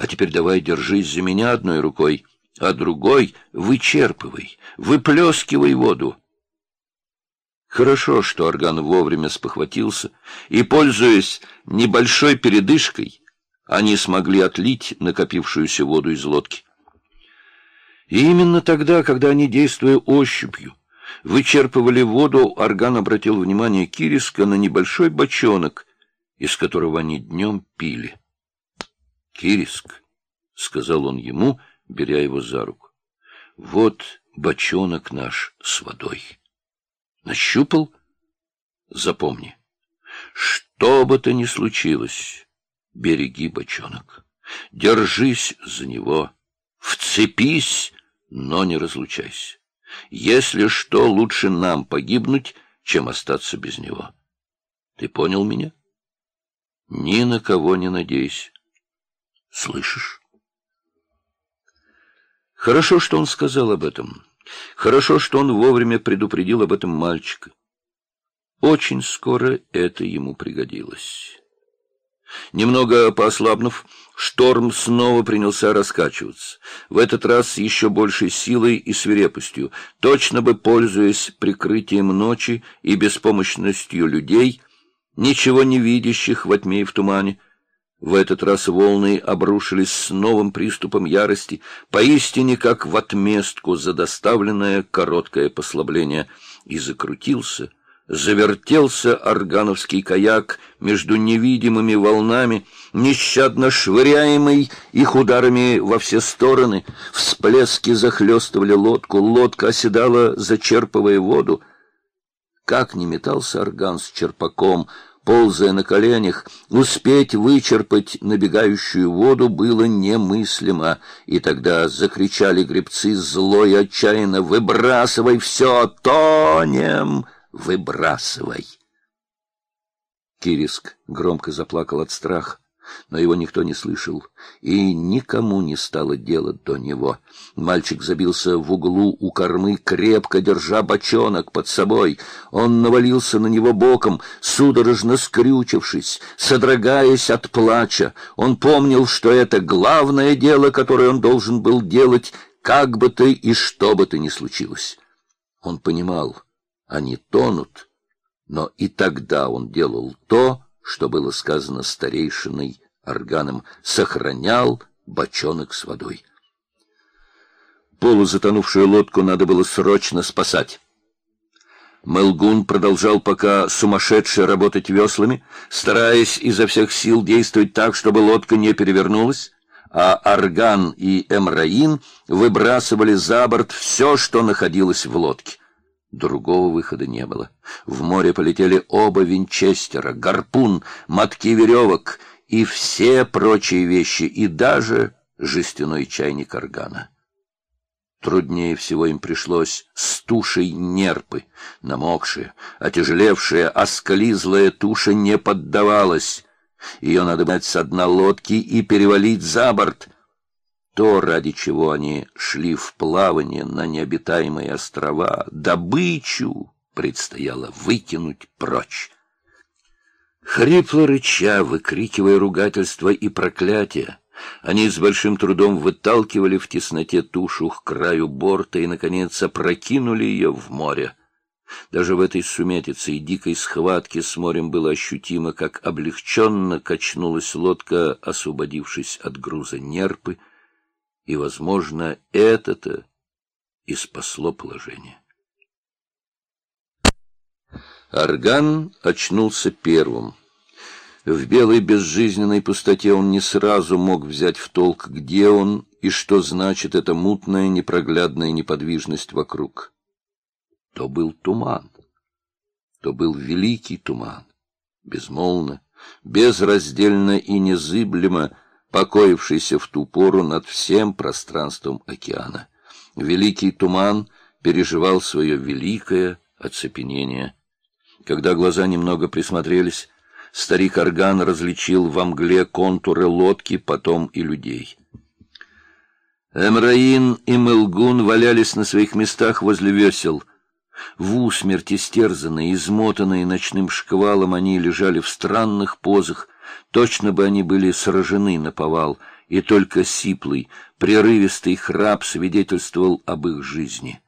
А теперь давай держись за меня одной рукой, а другой вычерпывай, выплескивай воду. Хорошо, что орган вовремя спохватился, и, пользуясь небольшой передышкой, они смогли отлить накопившуюся воду из лодки. И именно тогда, когда они, действуя ощупью, вычерпывали воду, орган обратил внимание Кириска на небольшой бочонок, из которого они днем пили. — Кириск, — сказал он ему, беря его за руку, — вот бочонок наш с водой. Нащупал? Запомни, что бы то ни случилось, береги бочонок, держись за него, вцепись, но не разлучайся. Если что, лучше нам погибнуть, чем остаться без него. Ты понял меня? Ни на кого не надейся. Слышишь? Хорошо, что он сказал об этом. Хорошо, что он вовремя предупредил об этом мальчика. Очень скоро это ему пригодилось. Немного поослабнув, шторм снова принялся раскачиваться, в этот раз с еще большей силой и свирепостью, точно бы пользуясь прикрытием ночи и беспомощностью людей, ничего не видящих во тьме и в тумане, в этот раз волны обрушились с новым приступом ярости, поистине как в отместку за доставленное короткое послабление, и закрутился, завертелся органовский каяк между невидимыми волнами, нещадно швыряемый их ударами во все стороны. Всплески захлестывали лодку, лодка оседала, зачерпывая воду. Как не метался орган с черпаком — ползая на коленях, успеть вычерпать набегающую воду было немыслимо, и тогда закричали гребцы зло и отчаянно «Выбрасывай все! Тонем! Выбрасывай!» Кириск громко заплакал от страха но его никто не слышал, и никому не стало дела до него. Мальчик забился в углу у кормы, крепко держа бочонок под собой. Он навалился на него боком, судорожно скрючившись, содрогаясь от плача. Он помнил, что это главное дело, которое он должен был делать, как бы то и что бы то ни случилось. Он понимал, они тонут, но и тогда он делал то, что было сказано старейшиной органом, сохранял бочонок с водой. Полузатонувшую лодку надо было срочно спасать. Мелгун продолжал пока сумасшедше работать веслами, стараясь изо всех сил действовать так, чтобы лодка не перевернулась, а Арган и Эмраин выбрасывали за борт все, что находилось в лодке. Другого выхода не было. В море полетели оба винчестера, гарпун, мотки веревок и все прочие вещи, и даже жестяной чайник органа. Труднее всего им пришлось с тушей нерпы. Намокшая, отяжелевшая, осклизлая туша не поддавалась. Ее надо брать с дна лодки и перевалить за борт — то, ради чего они шли в плавание на необитаемые острова, добычу предстояло выкинуть прочь. Хрипло рыча, выкрикивая ругательства и проклятия, они с большим трудом выталкивали в тесноте тушу к краю борта и, наконец, опрокинули ее в море. Даже в этой суметице и дикой схватке с морем было ощутимо, как облегченно качнулась лодка, освободившись от груза нерпы, и, возможно, это-то и спасло положение. Орган очнулся первым. В белой безжизненной пустоте он не сразу мог взять в толк, где он и что значит эта мутная непроглядная неподвижность вокруг. То был туман, то был великий туман, безмолвно, безраздельно и незыблемо, покоившийся в ту пору над всем пространством океана. Великий туман переживал свое великое оцепенение. Когда глаза немного присмотрелись, старик Орган различил во мгле контуры лодки, потом и людей. Эмраин и Мелгун валялись на своих местах возле весел. В усмерть истерзанные, измотанные ночным шквалом, они лежали в странных позах, Точно бы они были сражены на повал, и только сиплый, прерывистый храп свидетельствовал об их жизни.